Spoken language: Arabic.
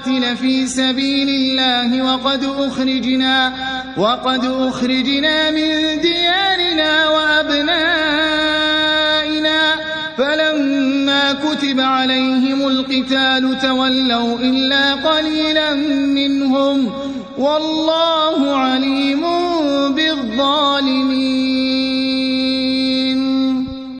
نقاتل في سبيل الله وقد أخرجنا وقد أخرجنا من ديارنا وأبنائنا. فلما كتب عليهم القتال تولوا إلا قليلا منهم. والله عليم بالظالمين.